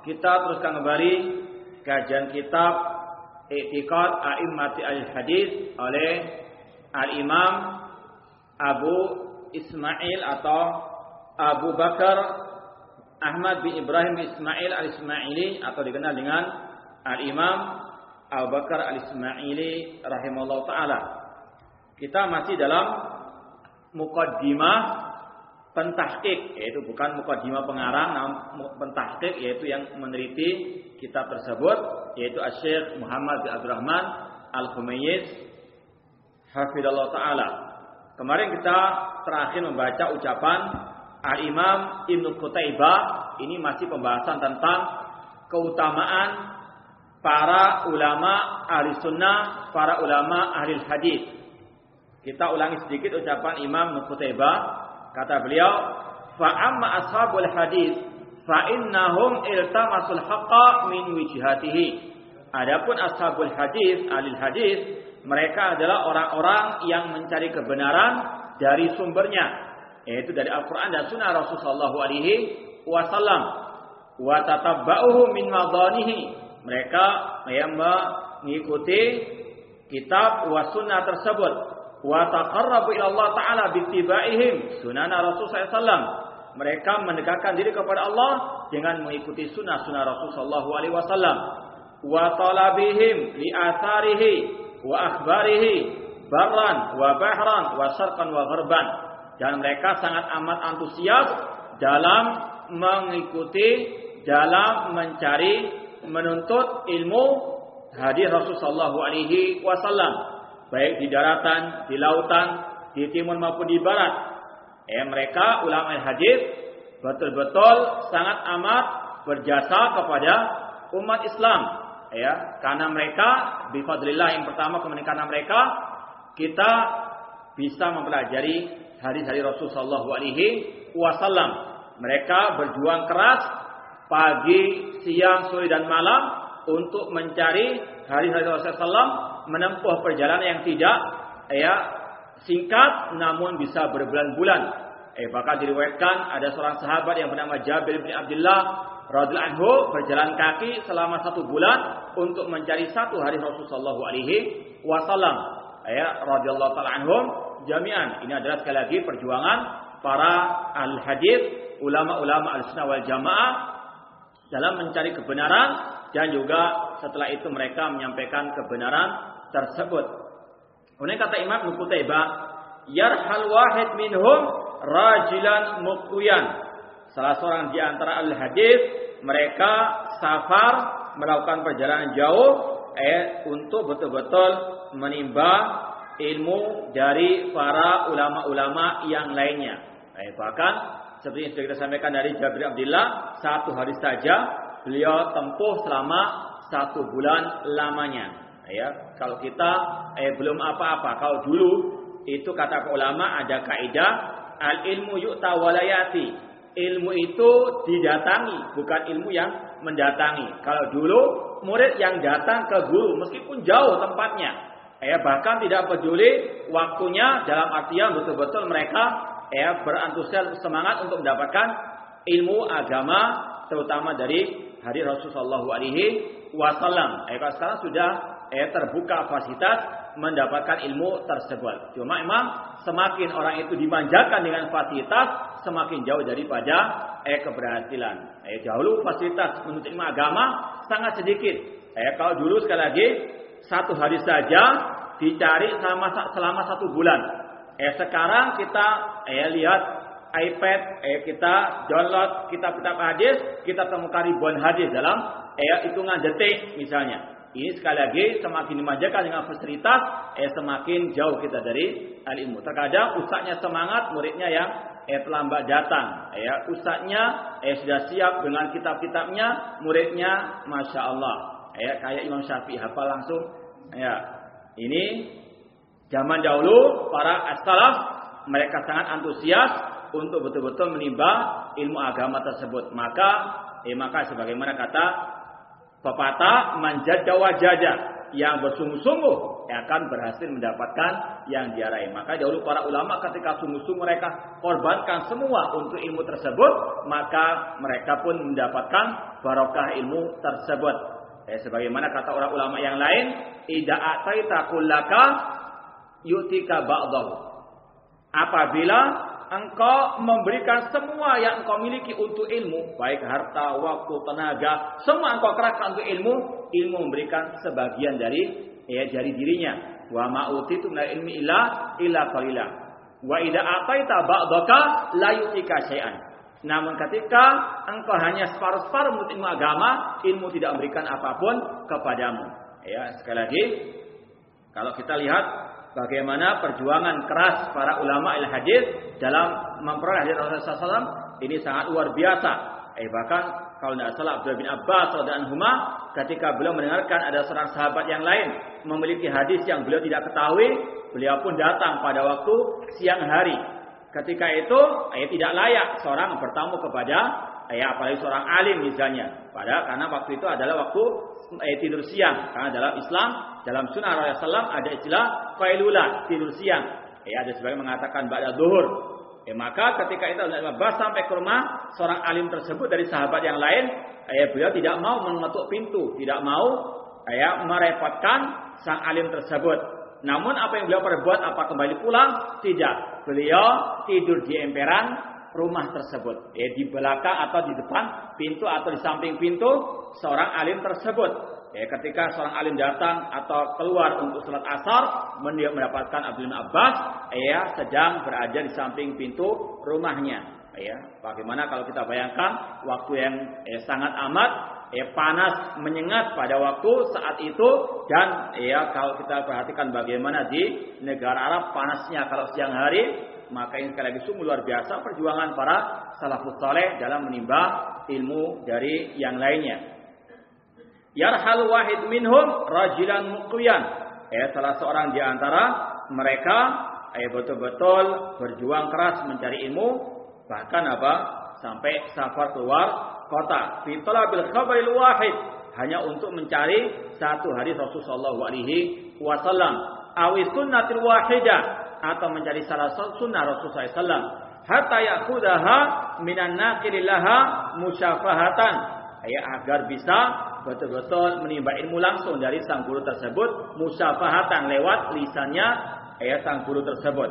Kita teruskan kembali kajian kitab I'tiqad A'immati Al-Hadis oleh Al-Imam Abu Ismail atau Abu Bakar Ahmad bin Ibrahim bin Ismail Al-Ismaili atau dikenal dengan Al-Imam Abu Bakar Al-Ismaili rahimahullah taala. Kita masih dalam mukaddimah pentahkik yaitu bukan mukadimah pengarang namun pentahkik yaitu yang meneliti kitab tersebut yaitu Syekh Muhammad bin Abdurrahman Al-Khumayyiz hafizallahu taala. Kemarin kita terakhir membaca ucapan Al-Imam Ibnu Qutaibah ini masih pembahasan tentang keutamaan para ulama ahli sunnah, para ulama ahli hadis. Kita ulangi sedikit ucapan Imam Ibnu Kata beliau, fa amma ashabul hadis fa innahum iltamasul haqqa min wijhatihi. Adapun ashabul hadis, ahli hadis, mereka adalah orang-orang yang mencari kebenaran dari sumbernya, yaitu dari Al-Qur'an dan Sunnah Rasulullah alaihi wasallam. Wa tatabba'uhu min madanihi. Mereka yang mengikuti kitab wa sunnah tersebut wa taqarrabu ila Allah taala bittibaihim. Sunana Rasul sallallahu mereka mendekatkan diri kepada Allah dengan mengikuti sunnah-sunnah Rasul sallallahu alaihi wasallam. Wa talabihim li atharihi wa akhbarihi barran wa bahran wa syarqan wa gharban. Dan mereka sangat amat antusias dalam mengikuti dalam mencari menuntut ilmu hadis Rasul sallallahu alaihi wasallam baik di daratan, di lautan, di timur maupun di barat. Eh, mereka ulama hadis betul-betul sangat amat berjasa kepada umat Islam. Ya, karena mereka bifadlillah yang pertama kemudian karena mereka kita bisa mempelajari hadis-hadis Rasul sallallahu alaihi wasallam. Mereka berjuang keras pagi, siang, sore dan malam untuk mencari hadis-hadis Rasul sallallahu menempuh perjalanan yang tidak ya singkat namun bisa berbulan-bulan. Eh bahkan diriwayatkan ada seorang sahabat yang bernama Jabir bin Abdullah radhiyallahu anhu berjalan kaki selama satu bulan untuk mencari satu hari Rasulullah alaihi wasallam. Ya radhiyallahu taala anhum jami'an. Ini adalah sekali lagi perjuangan para al hadis, ulama-ulama al-sunnah wal jamaah dalam mencari kebenaran dan juga setelah itu mereka menyampaikan kebenaran tersebut. Kemudian kata Imam Nukutaibah, yarhal wahid minhum rajilan muqwiyan. Salah seorang di antara al hadis mereka safar melakukan perjalanan jauh eh untuk betul-betul menimba ilmu dari para ulama-ulama yang lainnya. Eh, bahkan seperti yang sudah kita sampaikan dari Jabir Abdullah, satu hari saja beliau tempuh selama satu bulan lamanya. Ya, kalau kita eh, belum apa-apa, kalau dulu itu kata ulama ada kaidah al ilmu yu'ta walayati. Ilmu itu didatangi, bukan ilmu yang mendatangi. Kalau dulu murid yang datang ke guru meskipun jauh tempatnya. Ya, bahkan tidak peduli waktunya dalam artian betul-betul mereka ya berantusias semangat untuk mendapatkan ilmu agama terutama dari hari Rasulullah alaihi wasallam. Ya, sekarang sudah ya, terbuka fasilitas mendapatkan ilmu tersebut. Cuma memang semakin orang itu dimanjakan dengan fasilitas, semakin jauh daripada eh keberhasilan. Eh dahulu fasilitas menuntut ilmu agama sangat sedikit. Eh kalau dulu sekali lagi satu hari saja dicari selama selama satu bulan. Eh sekarang kita eh lihat iPad, eh kita download kitab-kitab hadis, kita temukan ribuan hadis dalam eh hitungan detik misalnya. Ini sekali lagi semakin dimanjakan dengan fasilitas, eh semakin jauh kita dari ilmu. Terkadang usahanya semangat, muridnya yang eh terlambat datang. Ya, ustaznya eh sudah siap dengan kitab-kitabnya, muridnya masya Allah. Ya, kayak Imam Syafi'i hafal langsung. Ya, ini zaman dahulu para as-salaf mereka sangat antusias untuk betul-betul menimba ilmu agama tersebut. Maka, eh maka sebagaimana kata pepatah manjada wajada yang bersungguh-sungguh akan berhasil mendapatkan yang diarahi. Maka dahulu para ulama ketika sungguh-sungguh mereka korbankan semua untuk ilmu tersebut, maka mereka pun mendapatkan barokah ilmu tersebut. Ya, sebagaimana kata orang ulama yang lain, "Idza ataita kullaka yutika ba'dahu." Apabila engkau memberikan semua yang engkau miliki untuk ilmu, baik harta, waktu, tenaga, semua engkau kerahkan untuk ilmu, ilmu memberikan sebagian dari ya dari dirinya. Wa ma utitu min ilmi illa illa qalila. Wa idza ataita ba'daka la yutika syai'an. Namun ketika engkau hanya separuh-separuh menurut ilmu agama, ilmu tidak memberikan apa pun kepadamu. Ya, sekali lagi kalau kita lihat bagaimana perjuangan keras para ulama il hadis dalam memperoleh hadis Rasulullah SAW ini sangat luar biasa. Eh bahkan kalau tidak salah Abdullah bin Abbas Huma ketika beliau mendengarkan ada seorang sahabat yang lain memiliki hadis yang beliau tidak ketahui, beliau pun datang pada waktu siang hari. Ketika itu, ayat tidak layak seorang bertamu kepada ayat apalagi seorang alim misalnya. Padahal karena waktu itu adalah waktu ayat tidur siang. Karena dalam Islam, dalam sunnah Rasulullah ada istilah qailulah, tidur siang. Ya, ada sebagian mengatakan pada duhur. Ya, maka ketika itu Abbas sampai ke rumah seorang alim tersebut dari sahabat yang lain, ya, beliau tidak mau mengetuk pintu, tidak mau ya, merepotkan sang alim tersebut. Namun apa yang beliau perbuat apa kembali pulang? Tidak. Beliau tidur di emperan rumah tersebut. Ya, di belakang atau di depan pintu atau di samping pintu seorang alim tersebut. Ya, ketika seorang alim datang atau keluar untuk sholat asar, dia mendapatkan Abdul Abbas, ya sedang berada di samping pintu rumahnya. Ya, bagaimana kalau kita bayangkan waktu yang eh, sangat amat eh, panas menyengat pada waktu saat itu dan ya kalau kita perhatikan bagaimana di negara Arab panasnya kalau siang hari maka ini sekali lagi sungguh luar biasa perjuangan para salafus saleh dalam menimba ilmu dari yang lainnya. Yarhal wahid minhum rajilan muqwiyan. Eh, salah seorang di antara mereka eh, betul-betul berjuang keras mencari ilmu bahkan apa? Sampai safar keluar kota. Fi talabil khabaril wahid. Hanya untuk mencari satu hadis Rasulullah alaihi wasallam. Awi sunnatil wahidah atau mencari salah satu sunnah Rasulullah SAW hatta yakudaha minan nakilillaha musyafahatan ya agar bisa betul-betul menimba ilmu langsung dari sang guru tersebut musyafahatan lewat lisannya ya sang guru tersebut.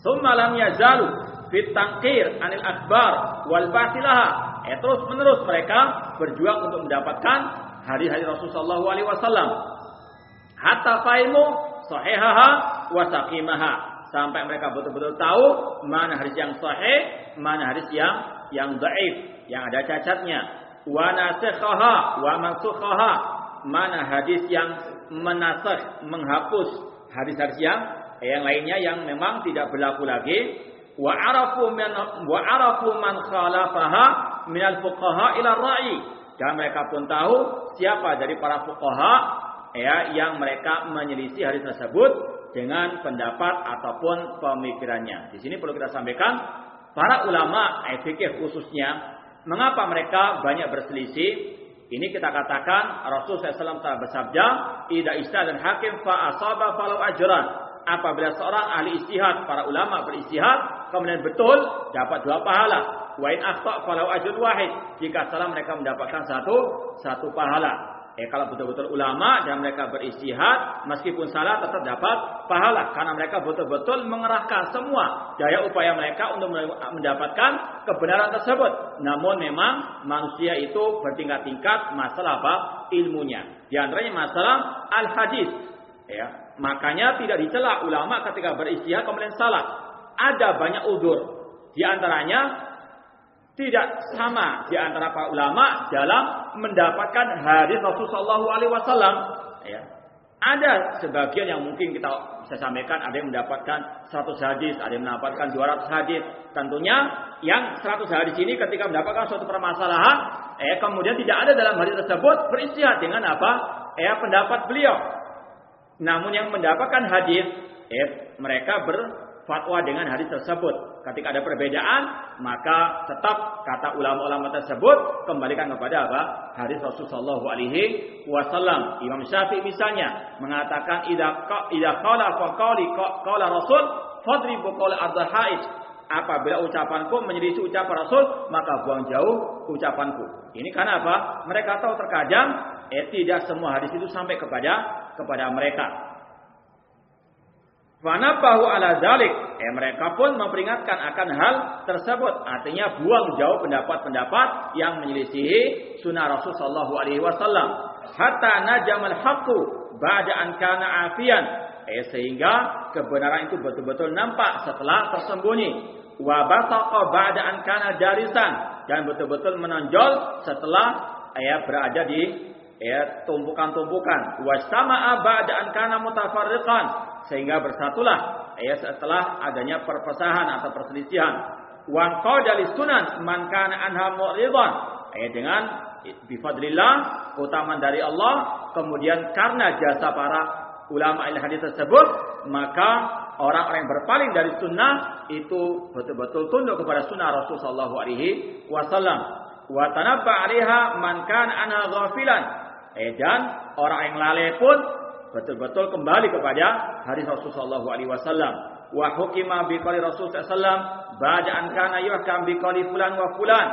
Summa yazalu fit tangkir anil akbar wal batilaha. Ya, terus menerus mereka berjuang untuk mendapatkan hari-hari Rasulullah wasallam. Hatta faimu sahihaha wa saqimaha. Sampai mereka betul-betul tahu mana hadis yang sahih, mana hadis yang yang dhaif, yang ada cacatnya. Wa nasikhaha wa mansukhaha mana hadis yang menasakh menghapus hadis-hadis yang yang lainnya yang memang tidak berlaku lagi. Wa arafu man wa arafu man khalafaha min al fuqaha ila ra'i. Dan mereka pun tahu siapa dari para fuqaha ya yang mereka menyelisih hadis tersebut dengan pendapat ataupun pemikirannya. Di sini perlu kita sampaikan para ulama fikih khususnya Mengapa mereka banyak berselisih? Ini kita katakan Rasul SAW telah bersabda, "Ida istihad dan hakim fa asaba falau ajran." Apabila seorang ahli istihad, para ulama beristihad, kemudian betul dapat dua pahala. Wa in falau ajrun wahid. Jika salah mereka mendapatkan satu satu pahala. Eh kalau betul-betul ulama dan mereka beristihad, meskipun salah tetap dapat pahala karena mereka betul-betul mengerahkan semua daya upaya mereka untuk mendapatkan kebenaran tersebut. Namun memang manusia itu bertingkat-tingkat masalah apa? ilmunya. Di antaranya masalah al-hadis. Ya, makanya tidak dicela ulama ketika beristihad kemudian salah. Ada banyak udur. Di antaranya tidak sama di antara para ulama dalam mendapatkan hadis Rasulullah SAW. Ya. Ada sebagian yang mungkin kita bisa sampaikan, ada yang mendapatkan 100 hadis, ada yang mendapatkan 200 hadis. Tentunya yang 100 hadis ini ketika mendapatkan suatu permasalahan, eh kemudian tidak ada dalam hadis tersebut beristihad dengan apa? Eh pendapat beliau. Namun yang mendapatkan hadis, eh mereka berfatwa dengan hadis tersebut. Ketika ada perbedaan, maka tetap kata ulama-ulama tersebut kembalikan kepada apa? Hadis Rasulullah alaihi wasallam. Imam Syafi'i misalnya mengatakan idza idza qala fa qali qala Rasul fadribu qala adhaid. Apabila ucapanku menjadi ucapan Rasul, maka buang jauh ucapanku. Ini karena apa? Mereka tahu terkadang eh tidak semua hadis itu sampai kepada kepada mereka. Fanabahu ala dalik. Eh, mereka pun memperingatkan akan hal tersebut. Artinya buang jauh pendapat-pendapat yang menyelisihi sunnah Rasul Sallallahu Alaihi Wasallam. Hatta najamal haqqu ba'da an kana afian. Eh, sehingga kebenaran itu betul-betul nampak setelah tersembunyi. Wa basaqa ba'da an kana darisan. Dan betul-betul menonjol setelah eh, berada di ya tumpukan-tumpukan wasama'a ba'da an kana mutafarriqan sehingga bersatulah ya setelah adanya perpesahan atau perselisihan. Wa qada sunan man kana anha mu'ridan ya dengan bifadlillah keutamaan dari Allah. Kemudian karena jasa para ulama al hadis tersebut maka orang-orang yang berpaling dari sunnah itu betul-betul tunduk kepada sunnah Rasul sallallahu alaihi wasallam. Wa tanabba 'alaiha man kana anha ghafilan. Eh, dan orang yang lalai pun betul-betul kembali kepada hadis Rasulullah Alaihi Wasallam. Wa hukima bi qali Rasul sallallahu ba'da an kana yuhkam bi qali fulan wa fulan.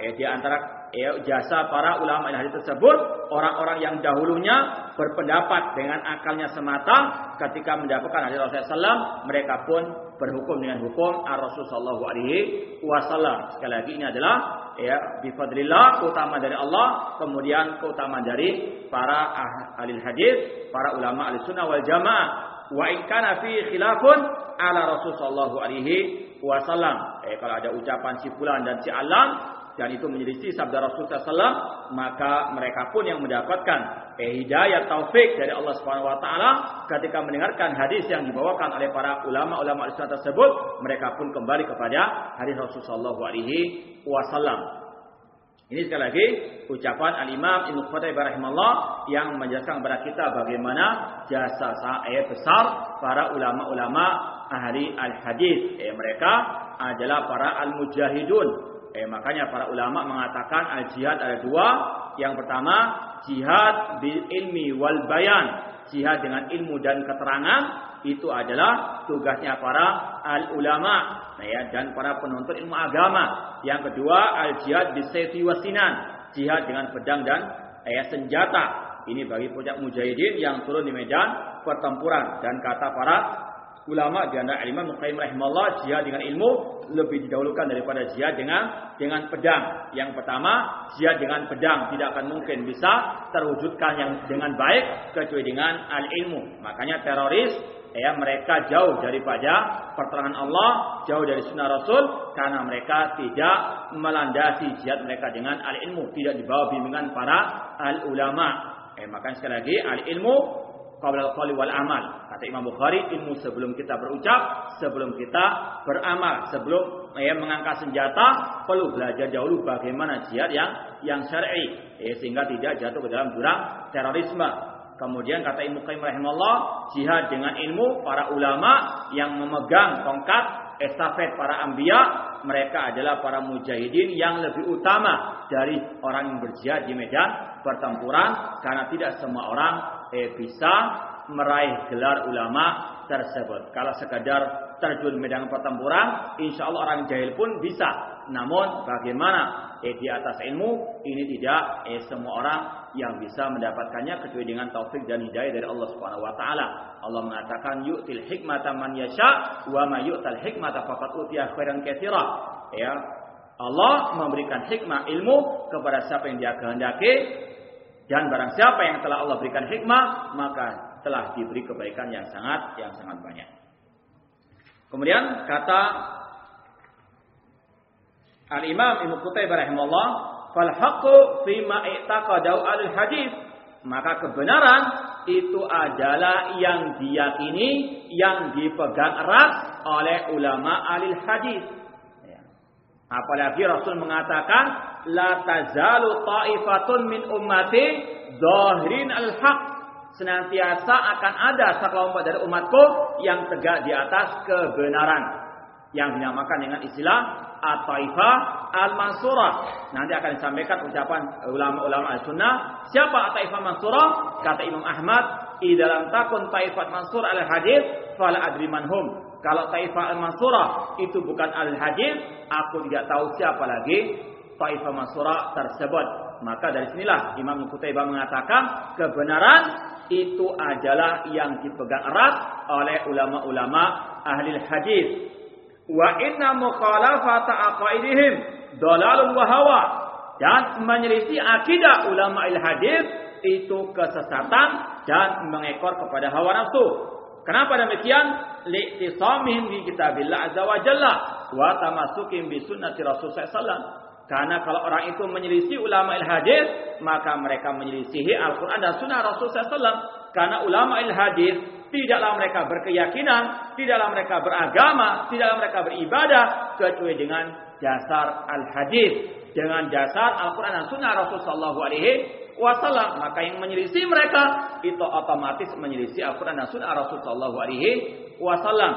Eh, di antara eh, jasa para ulama hadis tersebut, orang-orang yang dahulunya berpendapat dengan akalnya semata ketika mendapatkan hadis Rasulullah SAW, mereka pun berhukum dengan hukum Rasul Shallallahu Alaihi Wasallam. Sekali lagi ini adalah ya bifadlillah keutamaan dari Allah kemudian keutamaan dari para ah, ahli hadis para ulama ahli sunnah wal jamaah wa in fi khilafun ala rasul sallallahu alaihi wasallam eh kalau ada ucapan si fulan dan si alam dan itu menjadi sabda Rasul SAW, maka mereka pun yang mendapatkan eh, hidayah taufik dari Allah Subhanahu Wa Taala ketika mendengarkan hadis yang dibawakan oleh para ulama-ulama Islam tersebut, mereka pun kembali kepada hadis Rasul Shallallahu Alaihi Wasallam. Ini sekali lagi ucapan Al Imam Ibnu Qutaibah rahimahullah yang menjelaskan kepada kita bagaimana jasa saya besar para ulama-ulama ahli al hadis. Eh, mereka adalah para al mujahidun Eh, makanya para ulama mengatakan al jihad ada dua. Yang pertama jihad bil ilmi wal bayan. Jihad dengan ilmu dan keterangan itu adalah tugasnya para al ulama nah ya, dan para penuntut ilmu agama. Yang kedua al jihad bis sayfi wasinan. Jihad dengan pedang dan eh, senjata. Ini bagi pojok mujahidin yang turun di medan pertempuran dan kata para ulama di antara Imam Muqayyim rahimahullah jihad dengan ilmu lebih didahulukan daripada jihad dengan dengan pedang. Yang pertama, jihad dengan pedang tidak akan mungkin bisa terwujudkan yang dengan baik kecuali dengan al ilmu. Makanya teroris ya mereka jauh daripada pertengahan Allah, jauh dari sunnah Rasul karena mereka tidak melandasi jihad mereka dengan al ilmu, tidak dibawa bimbingan para al ulama. Eh, makanya sekali lagi al ilmu qabla al wal amal. Kata Imam Bukhari, ilmu sebelum kita berucap, sebelum kita beramal, sebelum ya, mengangkat senjata, perlu belajar dahulu bagaimana jihad yang yang syar'i, ya, sehingga tidak jatuh ke dalam jurang terorisme. Kemudian kata Imam Qayyim rahimahullah, jihad dengan ilmu para ulama yang memegang tongkat estafet para ambia, mereka adalah para mujahidin yang lebih utama dari orang yang berjihad di medan pertempuran karena tidak semua orang eh, bisa meraih gelar ulama tersebut. Kalau sekadar terjun medan pertempuran, insya Allah orang jahil pun bisa. Namun bagaimana eh, di atas ilmu ini tidak eh, semua orang yang bisa mendapatkannya kecuali dengan taufik dan hidayah dari Allah Subhanahu wa taala. Allah mengatakan yu'til hikmata man yasha wa ma yu'tal hikmata faqad utiya khairan katsira. Ya. Allah memberikan hikmah ilmu kepada siapa yang dia kehendaki dan barang siapa yang telah Allah berikan hikmah maka telah diberi kebaikan yang sangat yang sangat banyak. Kemudian kata Al-Imam Ibnu Qutaibah rahimahullah, "Fal haqqu fi ma i'taqadau al-hadis." Maka kebenaran itu adalah yang diyakini, yang dipegang erat oleh ulama alil hadis. Ya. Apalagi Rasul mengatakan, "La tazalu ta'ifatun min ummati zahirin al-haq." Senantiasa akan ada sekelompok dari umatku yang tegak di atas kebenaran. Yang dinamakan dengan istilah At-Taifah Al-Mansurah. Nanti akan disampaikan ucapan ulama-ulama Al-Sunnah. Siapa At-Taifah Mansurah? Kata Imam Ahmad, "Idalam takun Taifat Mansur al-Hadis, fala adri manhum." Kalau Taifah Al-Mansurah itu bukan al-Hadis, aku tidak tahu siapa lagi Taifah Mansurah tersebut. Maka dari sinilah Imam Qutaibah mengatakan kebenaran itu adalah yang dipegang erat oleh ulama-ulama ahli hadis Wa inna mukhalafata aqaidihim dalalun wa hawa. Dan menyelisih akidah ulama il hadis itu kesesatan dan mengekor kepada hawa nafsu. Kenapa demikian? Li'tisamihim bi kitabillah azza wa jalla wa tamasukim bi sunnati Rasul sallallahu karena kalau orang itu menyelisih ulama il hadis, maka mereka menyelisihi Al-Quran dan Sunnah Rasul SAW. Karena ulama il hadis Tidaklah mereka berkeyakinan, tidaklah mereka beragama, tidaklah mereka beribadah kecuali dengan dasar al-hadis, dengan dasar Al-Qur'an dan Sunnah Rasulullah sallallahu alaihi wasallam. Maka yang menyelisih mereka itu otomatis menyelisih Al-Qur'an dan Sunnah Rasulullah sallallahu alaihi wasallam.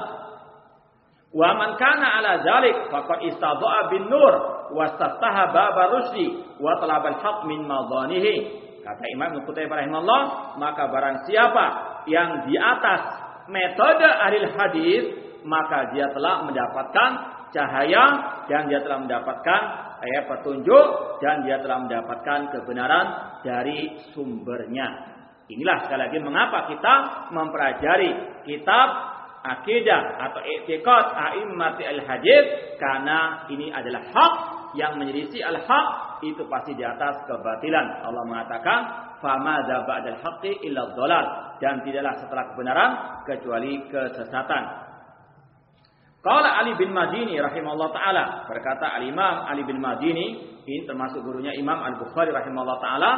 Wa man kana ala zalik faqad istadha'a bin nur wastaftaha bab rusdi wa talabal haqq min madanihi. Kata Imam Qutaibah rahimahullah, maka barang siapa yang di atas metode ahli hadis maka dia telah mendapatkan cahaya dan dia telah mendapatkan eh, petunjuk dan dia telah mendapatkan kebenaran dari sumbernya. Inilah sekali lagi mengapa kita mempelajari kitab akidah atau i'tiqad a'immati al-hadis karena ini adalah hak yang menyelisih al-haq itu pasti di atas kebatilan. Allah mengatakan fama ba'dal haqqi illa dhalal dan tidaklah setelah kebenaran kecuali kesesatan. Qala Ali bin Madini rahimahullah taala. Berkata Al Imam Ali bin Madini ini termasuk gurunya Imam Al Bukhari rahimahullah taala.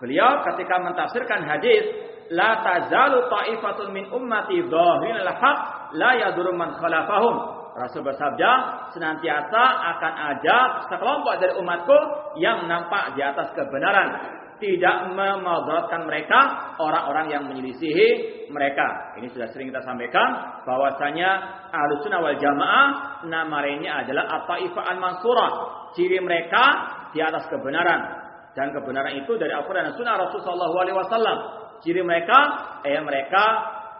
Beliau ketika mentafsirkan hadis la tazalu ta'ifatun min ummati dhahirin al haq la yadur man khalafahum. Rasul bersabda, senantiasa akan ada sekelompok dari umatku yang nampak di atas kebenaran tidak memudaratkan mereka orang-orang yang menyelisihi mereka. Ini sudah sering kita sampaikan bahwasanya Ahlussunnah wal Jamaah nama ini adalah At-Taifah Al-Mansurah. Ciri mereka di atas kebenaran dan kebenaran itu dari Al-Qur'an dan Sunnah Rasulullah SAW. Ciri mereka eh mereka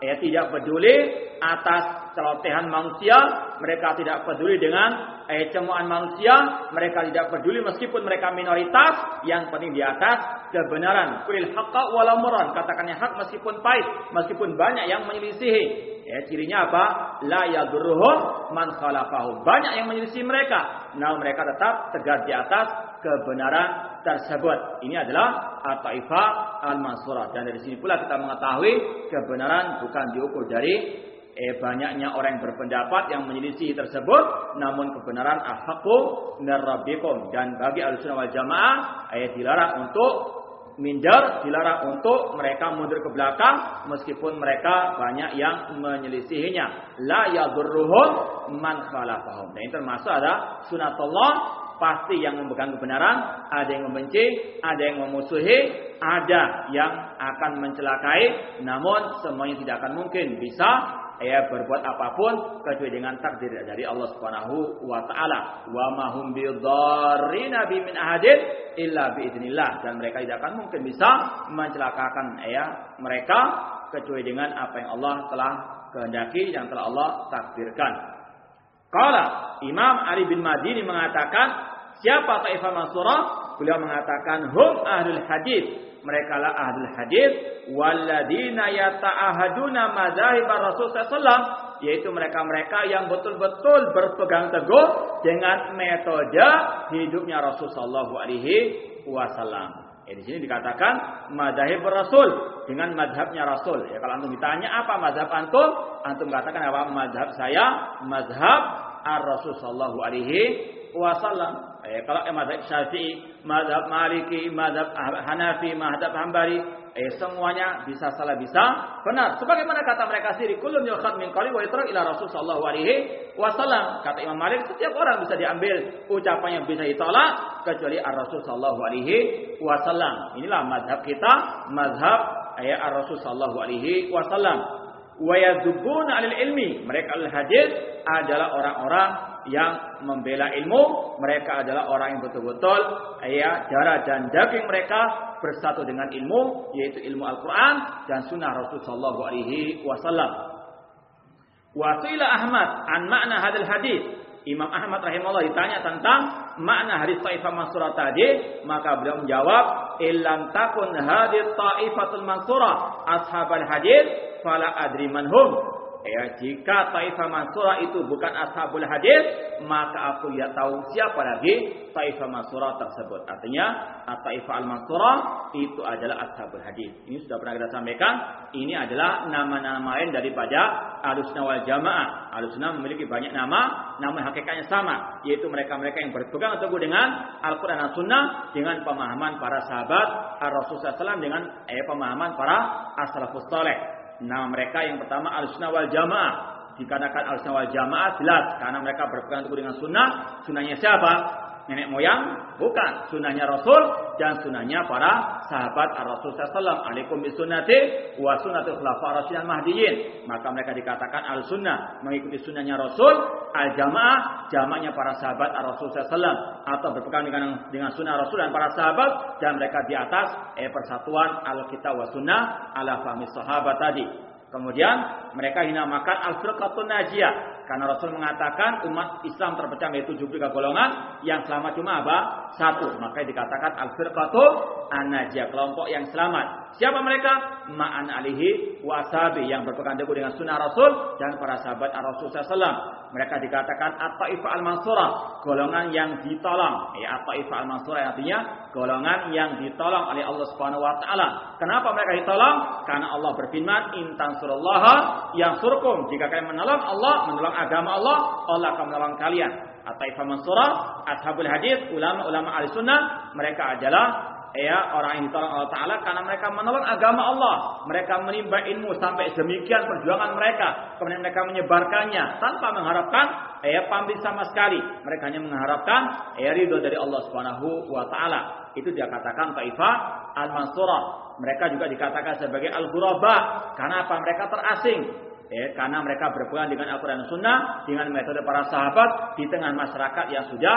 eh tidak peduli atas celotehan manusia, mereka tidak peduli dengan eh, cemuan manusia, mereka tidak peduli meskipun mereka minoritas, yang penting di atas kebenaran. Kulil haqqa walau muran, katakannya hak meskipun pahit, meskipun banyak yang menyelisihi. Ya, cirinya apa? La yadurruhum man khalafahum. Banyak yang menyelisih mereka. Nah, mereka tetap tegar di atas kebenaran tersebut. Ini adalah At-Taifah Al-Mansurah. Dan dari sini pula kita mengetahui kebenaran bukan diukur dari eh, banyaknya orang yang berpendapat yang menyelisih tersebut namun kebenaran narabikum dan bagi al-sunnah wal jamaah ayat dilarang untuk minder dilarang untuk mereka mundur ke belakang meskipun mereka banyak yang menyelisihinya. La yadurruhum man khalafahum dan ini termasuk ada sunatullah pasti yang memegang kebenaran, ada yang membenci, ada yang memusuhi, ada yang akan mencelakai, namun semuanya tidak akan mungkin bisa ya berbuat apa pun kecuali dengan takdir dari Allah Subhanahu wa taala. Wa ma hum bidarrina bi min ahadin illa biidznillah dan mereka tidak akan mungkin bisa mencelakakan ya mereka kecuali dengan apa yang Allah telah kehendaki yang telah Allah takdirkan. Qala Imam Ali bin Madini mengatakan siapa Taifah Mansurah? Beliau mengatakan hum ahlul hadis mereka lah ahlul hadis walladina yata'ahaduna madzahib Rasul sallallahu yaitu mereka-mereka yang betul-betul berpegang teguh dengan metode hidupnya Rasul sallallahu alaihi wasallam. Ya, di sini dikatakan madhab Rasul dengan madhabnya Rasul. Ya, kalau antum ditanya apa madhab antum, antum katakan apa madhab saya, madhab ar-Rasul sallallahu alaihi wasallam. Eh, kalau eh, mazhab Syafi'i, mazhab Maliki, mazhab Hanafi, mazhab Hambali, eh semuanya bisa salah bisa benar. Sebagaimana kata mereka sendiri, kullun yukhad min qali wa yatra ila Rasul sallallahu alaihi wasallam. Kata Imam Malik, setiap orang bisa diambil ucapan yang bisa ditolak kecuali Ar-Rasul sallallahu alaihi wasallam. Inilah mazhab kita, mazhab ayat eh, Ar-Rasul sallallahu alaihi wasallam. Wa yadzubuna 'alil ilmi. Mereka al-hadis adalah orang-orang yang membela ilmu, mereka adalah orang yang betul-betul ya darah dan daging mereka bersatu dengan ilmu yaitu ilmu Al-Qur'an dan sunnah Rasul sallallahu alaihi wasallam. Wasila Ahmad an makna hadal hadis. Imam Ahmad rahimahullah ditanya tentang makna hadis Taifah Mansurah tadi, maka beliau menjawab, "Illam takun hadis Taifatul Mansurah ashabal hadis, fala adri manhum." Ya, jika Taifah Mansura itu bukan ashabul hadis, maka aku tidak tahu siapa lagi Taifah Mansura tersebut. Artinya, Taifah Al-Mansura itu adalah ashabul hadis. Ini sudah pernah kita sampaikan. Ini adalah nama-nama lain daripada Alusna wal Jamaah. Alusna memiliki banyak nama, nama hakikatnya sama, yaitu mereka-mereka yang berpegang teguh dengan Al-Quran dan Sunnah dengan pemahaman para sahabat Ar-Rasul SAW dengan eh, pemahaman para as-salafus. Nama mereka yang pertama al-sunnah wal jamaah. Dikatakan al-sunnah wal jamaah jelas karena mereka berpegang teguh dengan sunnah. Sunnahnya siapa? Nenek moyang? Bukan. Sunnahnya Rasul dan sunnahnya para sahabat Rasul SAW. Alaikum bisunnati wa sunnati khulafa rasyidin mahdiyin. Maka mereka dikatakan al-sunnah. Mengikuti sunnahnya Rasul. Al-jamaah. Jamaknya para sahabat Rasul SAW. Atau berpegang dengan, dengan sunnah Rasul dan para sahabat. Dan mereka di atas eh, persatuan al-kitab wa sunnah ala fahmi sahabat tadi. Kemudian mereka dinamakan al-firqatun najiyah karena Rasul mengatakan umat Islam terpecah menjadi 73 golongan, yang selamat cuma apa? Satu. Maka dikatakan al-firqatu an-najiyah, kelompok yang selamat. Siapa mereka? Ma'an alihi wasabi yang berpegang teguh dengan sunnah Rasul dan para sahabat Rasul SAW. Mereka dikatakan at-taifah al-mansurah, golongan yang ditolong. Ya, at-taifah al-mansurah artinya golongan yang ditolong oleh Allah Subhanahu wa taala. Kenapa mereka ditolong? Karena Allah berfirman, "In tansurullaha surkum." Jika kalian menolong Allah, menolong agama Allah, Allah akan menolong kalian. At-Taifah Mansurah, Ashabul Hadis, ulama-ulama ahli sunnah, mereka adalah ya orang yang ditolong Allah Taala karena mereka menolong agama Allah. Mereka menimba ilmu sampai demikian perjuangan mereka. Kemudian mereka menyebarkannya tanpa mengharapkan ya pamrih sama sekali. Mereka hanya mengharapkan ya ridho dari Allah Subhanahu wa taala. Itu dia katakan Taifah Al-Mansurah. Mereka juga dikatakan sebagai Al-Ghuraba. Karena apa? Mereka terasing ya, karena mereka berpegang dengan Al-Quran Sunnah dengan metode para sahabat di tengah masyarakat yang sudah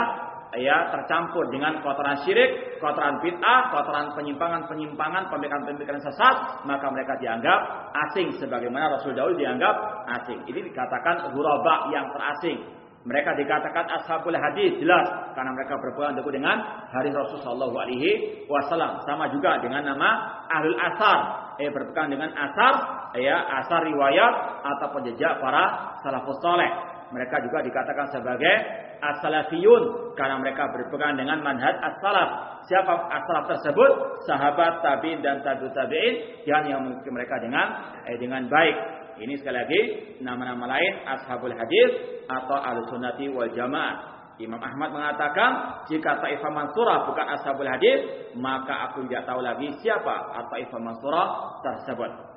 ya tercampur dengan kotoran syirik, kotoran bid'ah, kotoran penyimpangan-penyimpangan, pemikiran-pemikiran sesat, maka mereka dianggap asing sebagaimana Rasul Daud dianggap asing. Ini dikatakan ghuraba yang terasing. Mereka dikatakan ashabul hadis jelas karena mereka berpegang teguh dengan hari Rasul Shallallahu Alaihi Wasallam. Sama juga dengan nama ahlul asar, eh berpegang dengan asar, ya asar riwayat atau jejak para salafus soleh. Mereka juga dikatakan sebagai as-salafiyun karena mereka berpegang dengan manhaj as-salaf. Siapa as-salaf tersebut? Sahabat, tabi'in dan tabi'ut tabi'in yang yang mereka dengan eh, dengan baik. Ini sekali lagi nama-nama lain ashabul hadis atau al-sunnati wal jamaah. Imam Ahmad mengatakan jika Taifah Mansurah bukan ashabul hadis maka aku tidak tahu lagi siapa Taifah Mansurah tersebut.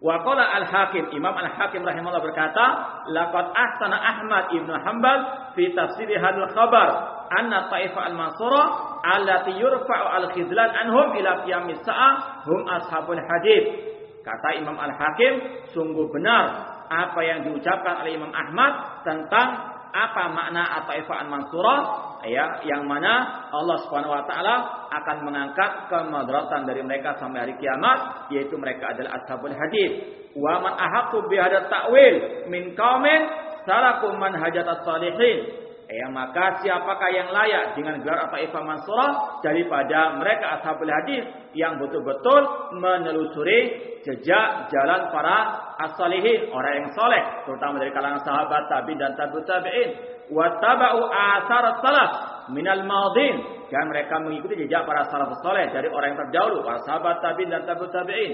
Wa qala al-Hakim Imam al-Hakim rahimahullah berkata laqad ahsana Ahmad ibnu Hanbal fi tafsir hadal khabar anna Taifah al-Mansurah allati yurfa'u al-khizlan anhum ila qiyamis sa'ah hum ashabul hadis Kata Imam Al-Hakim, sungguh benar apa yang diucapkan oleh Imam Ahmad tentang apa makna at-taifah mansurah? Ya yang mana Allah Subhanahu wa taala akan mengangkat kemadratan dari mereka sampai hari kiamat yaitu mereka adalah ashabul hadis. Wa man ahaqqu bi ta'wil min qaumin salaku manhajat as-salihin Ya, maka siapakah yang layak dengan gelar Taifah Mansurah daripada mereka ashabul hadis yang betul-betul menelusuri jejak jalan para as-salihin, orang yang soleh, terutama dari kalangan sahabat tabi'in dan tabi'ut tabi'in. Wa taba'u asar salaf minal madin dan mereka mengikuti jejak para salafus soleh dari orang yang terdahulu, para sahabat tabi'in dan tabi'ut tabi'in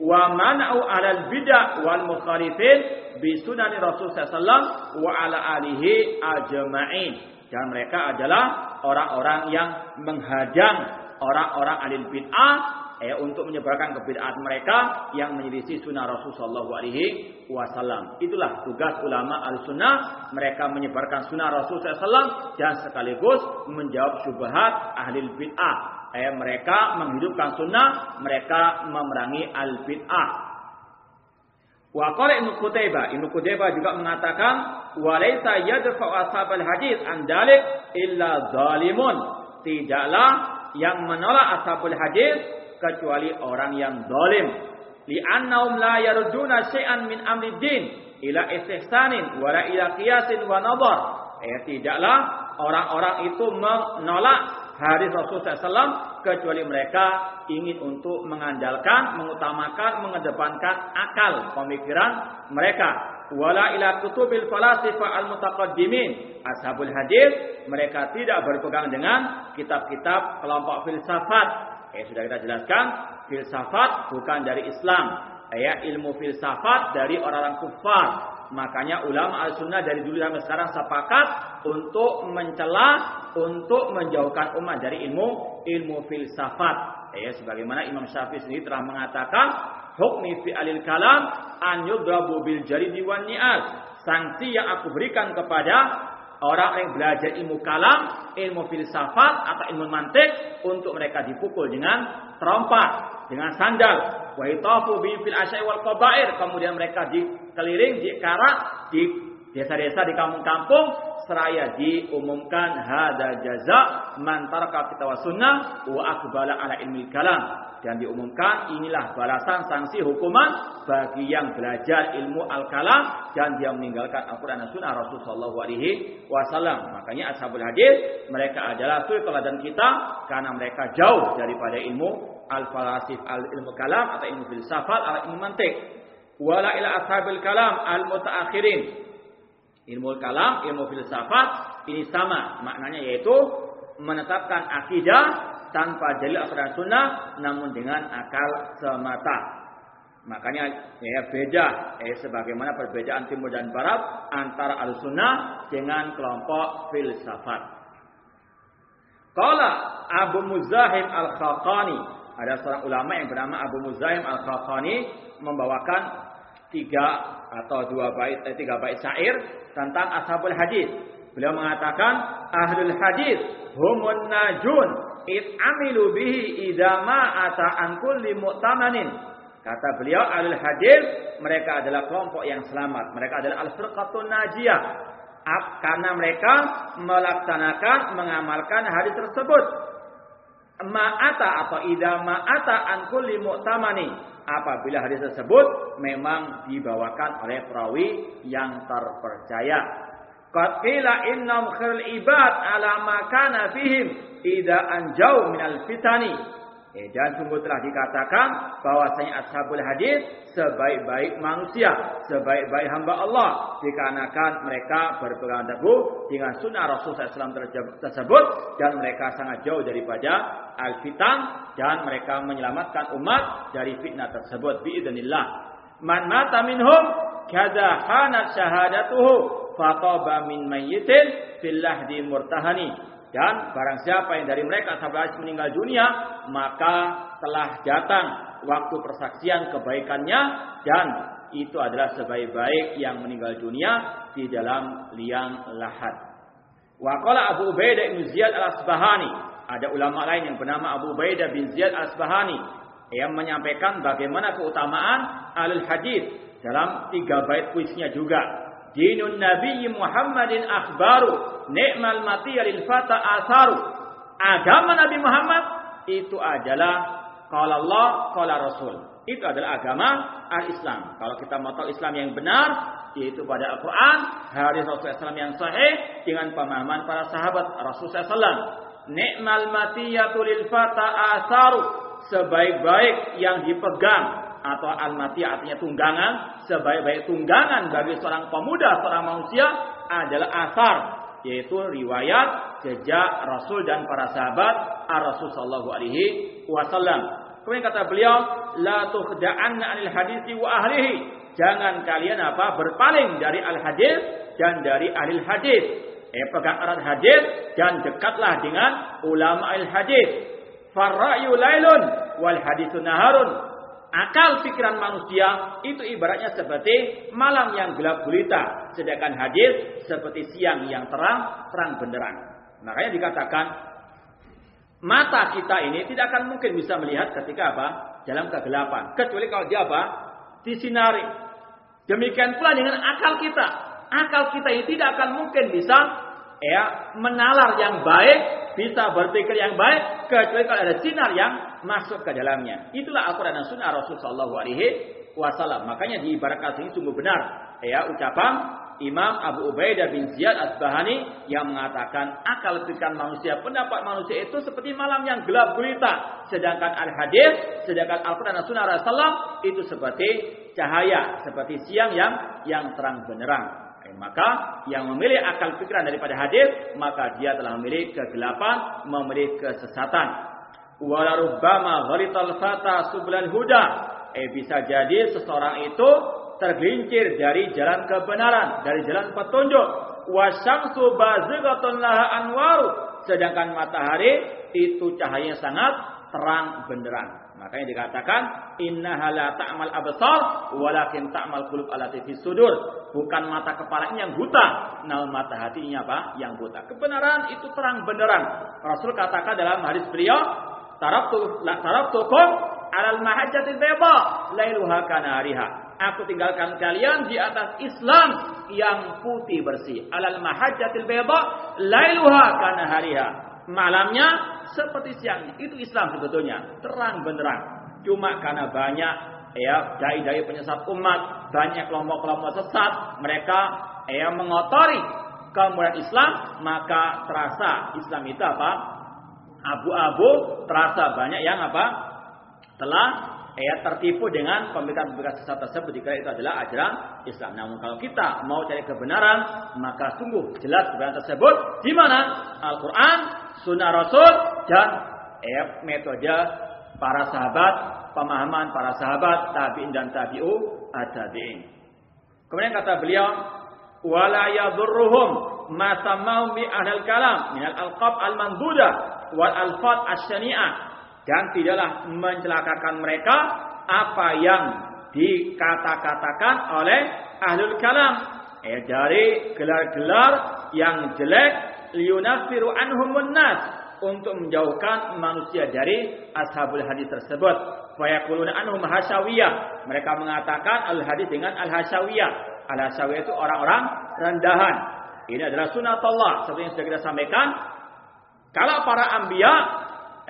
wa man'u 'alal bid'ah wal mukhalifin bi sunani Rasul sallallahu wa ala alihi ajma'in. Dan mereka adalah orang-orang yang menghadang orang-orang alil bid'ah eh, untuk menyebarkan kebid'ahan mereka yang menyelisih sunnah Rasul sallallahu alaihi wasallam. Itulah tugas ulama al-sunnah, mereka menyebarkan sunnah Rasul sallallahu dan sekaligus menjawab syubhat ahli bid'ah eh, mereka menghidupkan sunnah, mereka memerangi al-bid'ah. Wa qala Ibnu Qutaibah, Ibnu Qutaibah juga mengatakan walaysa yadfa'u ashabal hadis an dalik illa zalimun. Tidaklah yang menolak ashabul hadis kecuali orang yang zalim. Li'annahum la yarjuna syai'an min amri din ila istihsanin wa ila qiyasin wa nadhar. Eh, tidaklah orang-orang itu menolak hadis Rasul SAW kecuali mereka ingin untuk mengandalkan, mengutamakan, mengedepankan akal pemikiran mereka. Wala ila kutubil falasifa al mutaqaddimin ashabul hadis mereka tidak berpegang dengan kitab-kitab kelompok filsafat. Eh sudah kita jelaskan, filsafat bukan dari Islam. Ya, ilmu filsafat dari orang-orang kufar. Makanya ulama al-sunnah dari dulu sampai sekarang sepakat untuk mencela, untuk menjauhkan umat dari ilmu ilmu filsafat. Ya, sebagaimana Imam Syafi'i sendiri telah mengatakan, hukmi fi alil kalam an yudrabu bil jaridi wan ni'al. Sanksi yang aku berikan kepada orang yang belajar ilmu kalam, ilmu filsafat atau ilmu mantik untuk mereka dipukul dengan trompa, dengan sandal, wa itafu bi fil asyai wal qabair kemudian mereka dikeliling dikarak di desa-desa di kampung-kampung seraya diumumkan hada jaza man taraka kita sunnah wa akbala ala ilmi kalam dan diumumkan inilah balasan sanksi hukuman bagi yang belajar ilmu al-kalam dan dia meninggalkan Al-Qur'an dan Sunnah Rasul sallallahu alaihi wasallam. Makanya ashabul hadis mereka adalah suri teladan kita karena mereka jauh daripada ilmu al-falasif al-ilmu kalam atau ilmu filsafat atau ilmu mantik. Wala ila ashabil kalam al-mutaakhirin. Ilmu kalam, ilmu filsafat ini sama maknanya yaitu menetapkan akidah tanpa dalil Al-Quran Sunnah namun dengan akal semata. Makanya ya beda eh sebagaimana perbedaan timur dan barat antara al-sunnah dengan kelompok filsafat. Qala Abu Muzahim Al-Khaqani ada seorang ulama yang bernama Abu Muzaim Al-Khakhani membawakan tiga atau dua bait eh, tiga bait syair tentang ashabul hadis. Beliau mengatakan ahlul hadis humun najun it amilu bihi idza ma ata an kulli. Kata beliau ahlul hadis mereka adalah kelompok yang selamat. Mereka adalah al-firqatun najiyah. Karena mereka melaksanakan mengamalkan hadis tersebut ma'ata atau idza ma'ata an kulli mu'tamani. Apabila hadis tersebut memang dibawakan oleh perawi yang terpercaya. Qad qila innam khairul ibad ala ma kana fihim. Idza anjau minal fitani Eh, dan sungguh telah dikatakan bahwasanya ashabul hadis sebaik-baik manusia, sebaik-baik hamba Allah dikarenakan mereka berpegang teguh dengan sunnah Rasulullah SAW tersebut dan mereka sangat jauh daripada al-fitan dan mereka menyelamatkan umat dari fitnah tersebut biidznillah. Man mata minhum kada hanat syahadatuhu faqaba min mayyitin fil lahdi murtahani dan barang siapa yang dari mereka sampai meninggal dunia, maka telah datang waktu persaksian kebaikannya dan itu adalah sebaik-baik yang meninggal dunia di dalam liang lahat. Waqala Abu Ubaidah bin Ziyad al-Asbahani. Ada ulama lain yang bernama Abu Ubaidah bin Ziyad al-Asbahani yang menyampaikan bagaimana keutamaan alul hadis dalam tiga bait puisinya juga. Dinun Nabi Muhammadin akhbaru ni'mal mati lil fata asaru. Agama Nabi Muhammad itu adalah qala Allah, qala Rasul. Itu adalah agama al-Islam. Kalau kita mau tahu Islam yang benar, yaitu pada Al-Quran, hadis Rasulullah SAW yang sahih dengan pemahaman para sahabat Rasulullah SAW. Ni'mal matiyatu lil fata asaru. Sebaik-baik yang dipegang atau al-mati artinya tunggangan, sebaik-baik tunggangan bagi seorang pemuda, seorang manusia adalah asar, yaitu riwayat jejak Rasul dan para sahabat Ar-Rasul sallallahu alaihi wasallam. Kemudian kata beliau, la tukhda'anna anil hadisi wa ahlihi. Jangan kalian apa? berpaling dari al-hadis dan dari ahli hadis. Eh pegang erat hadis dan dekatlah dengan ulama al-hadis. Farra'yu lailun wal hadisun naharun. Akal pikiran manusia itu ibaratnya seperti malam yang gelap gulita. Sedangkan hadis seperti siang yang terang, terang benderang. Makanya dikatakan mata kita ini tidak akan mungkin bisa melihat ketika apa? Dalam kegelapan. Kecuali kalau dia apa? Disinari. Demikian pula dengan akal kita. Akal kita ini tidak akan mungkin bisa ya menalar yang baik bisa berpikir yang baik kecuali kalau ada sinar yang masuk ke dalamnya. Itulah Al-Quran dan Sunnah Rasul Shallallahu Alaihi Wasallam. Makanya di ibarat ini sungguh benar ya ucapan Imam Abu Ubaidah bin Ziyad Asbahani yang mengatakan akal pikiran manusia, pendapat manusia itu seperti malam yang gelap gulita. Sedangkan al-hadis, sedangkan Al-Quran dan Sunnah Rasulullah itu seperti cahaya, seperti siang yang yang terang benderang. Maka yang memilih akal pikiran daripada hadis, maka dia telah memilih kegelapan, memilih kesesatan. Walarubbama ghalital fata sublan huda. Eh bisa jadi seseorang itu tergelincir dari jalan kebenaran, dari jalan petunjuk. Wasyamsu bazighatun laha anwaru. Sedangkan matahari itu cahayanya sangat terang benderang. Makanya dikatakan innaha la ta'mal absar walakin ta'mal qulub allati fis sudur. Bukan mata kepala ini yang buta, namun mata hatinya apa? Yang buta. Kebenaran itu terang benderang. Rasul katakan dalam hadis beliau, tarabtu la tarabtukum alal mahajjatil bayda lailuha kanariha. Aku tinggalkan kalian di atas Islam yang putih bersih. Alal mahajjatil bayda lailuha kanahariha. Malamnya seperti siangnya. Itu Islam sebetulnya, terang benderang. Cuma karena banyak ya dai-dai penyesat umat, banyak kelompok-kelompok sesat, mereka ya mengotori kemudian Islam, maka terasa Islam itu apa? Abu-abu, terasa banyak yang apa? Telah ya tertipu dengan pemberitaan-pemberitaan sesat tersebut jika itu adalah ajaran Islam. Namun kalau kita mau cari kebenaran, maka sungguh jelas kebenaran tersebut di mana Al-Qur'an, sunnah Rasul dan eh, metode para sahabat, pemahaman para sahabat, tabi'in dan tabi'u tabi'in. Kemudian kata beliau, wala yadurruhum ma samau bi ahlul kalam min al-alqab al-manduda wal alfat asy-syani'ah dan tidaklah mencelakakan mereka apa yang dikata-katakan oleh ahlul kalam. Eh, dari gelar-gelar yang jelek liyunafiru anhumun nas untuk menjauhkan manusia dari ashabul hadis tersebut. Fayaquluna anhum hasyawiyah. Mereka mengatakan al hadis dengan al hasyawiyah. Al hasyawiyah itu orang-orang rendahan. Ini adalah sunatullah seperti yang sudah kita sampaikan. Kalau para ambia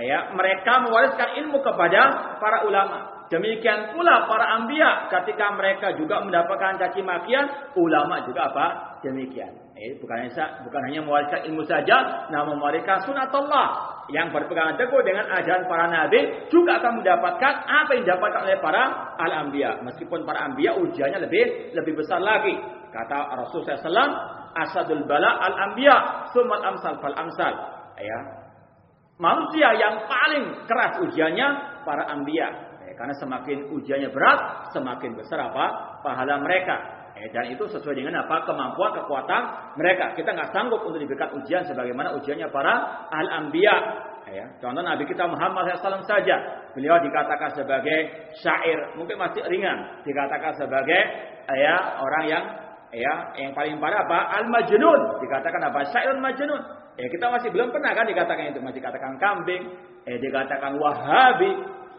ya, mereka mewariskan ilmu kepada para ulama. Demikian pula para ambia ketika mereka juga mendapatkan caci makian, ulama juga apa? Demikian. Eh, bukan bukan hanya mewariskan ilmu saja, namun mewariskan sunatullah yang berpegang teguh dengan ajaran para nabi juga akan mendapatkan apa yang didapatkan oleh para al-anbiya. Meskipun para anbiya ujiannya lebih lebih besar lagi. Kata Rasulullah SAW, asadul bala al-anbiya, sumat amsal fal amsal. Ya. Manusia yang paling keras ujiannya para anbiya. Ya, karena semakin ujiannya berat, semakin besar apa pahala mereka. Eh, dan itu sesuai dengan apa? Kemampuan kekuatan mereka. Kita nggak sanggup untuk diberikan ujian sebagaimana ujiannya para al-anbiya. Ya, contoh Nabi kita Muhammad SAW saja, beliau dikatakan sebagai syair, mungkin masih ringan, dikatakan sebagai ya orang yang ya yang paling parah apa? Al-majnun, dikatakan apa? Syair majnun. Ya kita masih belum pernah kan dikatakan itu, masih dikatakan kambing, eh dikatakan wahabi,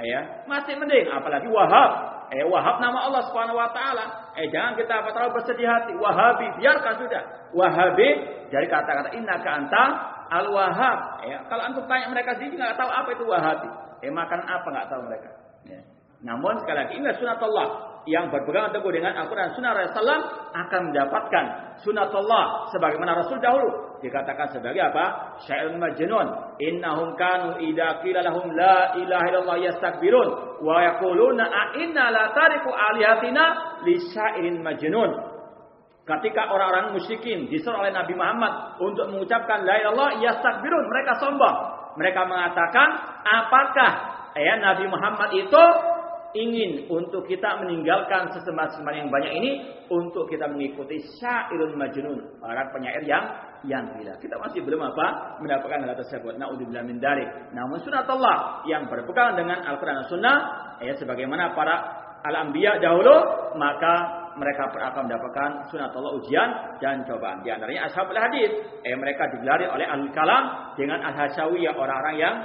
ya masih mending, apalagi wahab, Eh Wahab nama Allah Subhanahu wa taala. Eh jangan kita apa terlalu bersedih hati. Wahabi biarkan sudah. Wahabi dari kata-kata innaka anta al-wahhab. Ya, kalau antum tanya mereka sendiri nggak tahu apa itu wahabi. Eh makan apa nggak tahu mereka. Ya. Namun sekali lagi ingat sunatullah yang berpegang teguh dengan Al-Quran Sunnah Rasulullah akan mendapatkan sunatullah sebagaimana Rasul dahulu dikatakan sebagai apa? Syair majnun. Innahum kanu idza lahum la ilaha illallah yastakbirun wa yaquluna a inna la tariku alihatina li syairin majnun. Ketika orang-orang musyrikin disuruh oleh Nabi Muhammad untuk mengucapkan la ilaha yastakbirun, mereka sombong. Mereka mengatakan, apakah ya Nabi Muhammad itu ingin untuk kita meninggalkan sesembahan-sesembahan yang banyak ini untuk kita mengikuti syairun majnun, para penyair yang yang gila. Kita masih belum apa mendapatkan hal tersebut. Naudzubillah min dalik. Namun sunatullah yang berpegang dengan Al-Qur'an dan Sunnah ya sebagaimana para al-anbiya dahulu maka mereka akan mendapatkan sunatullah ujian dan cobaan. Di antaranya ashabul hadis, eh mereka digelari oleh ahli kalam dengan al-hasyawiyah orang-orang yang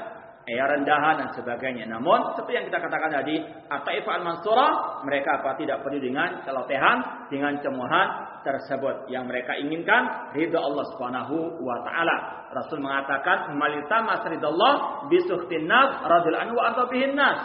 ya rendahan dan sebagainya. Namun seperti yang kita katakan tadi, At-Taifah Al-Mansurah mereka apa tidak peduli dengan celotehan, dengan cemohan tersebut yang mereka inginkan ridha Allah Subhanahu wa taala. Rasul mengatakan, "Malitama ridallah bisukhtin nas radul anhu wa nas."